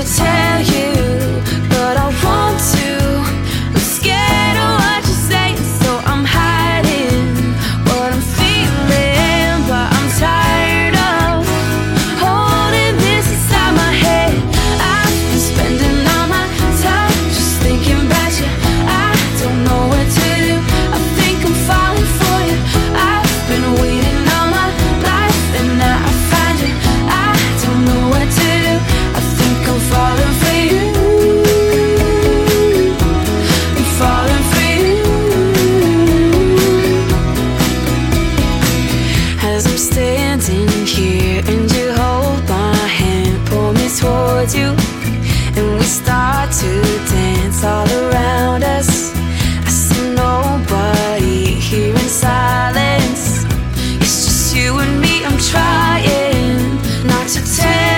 to tell towards you, and we start to dance all around us. I see nobody here in silence. It's just you and me. I'm trying not to tell.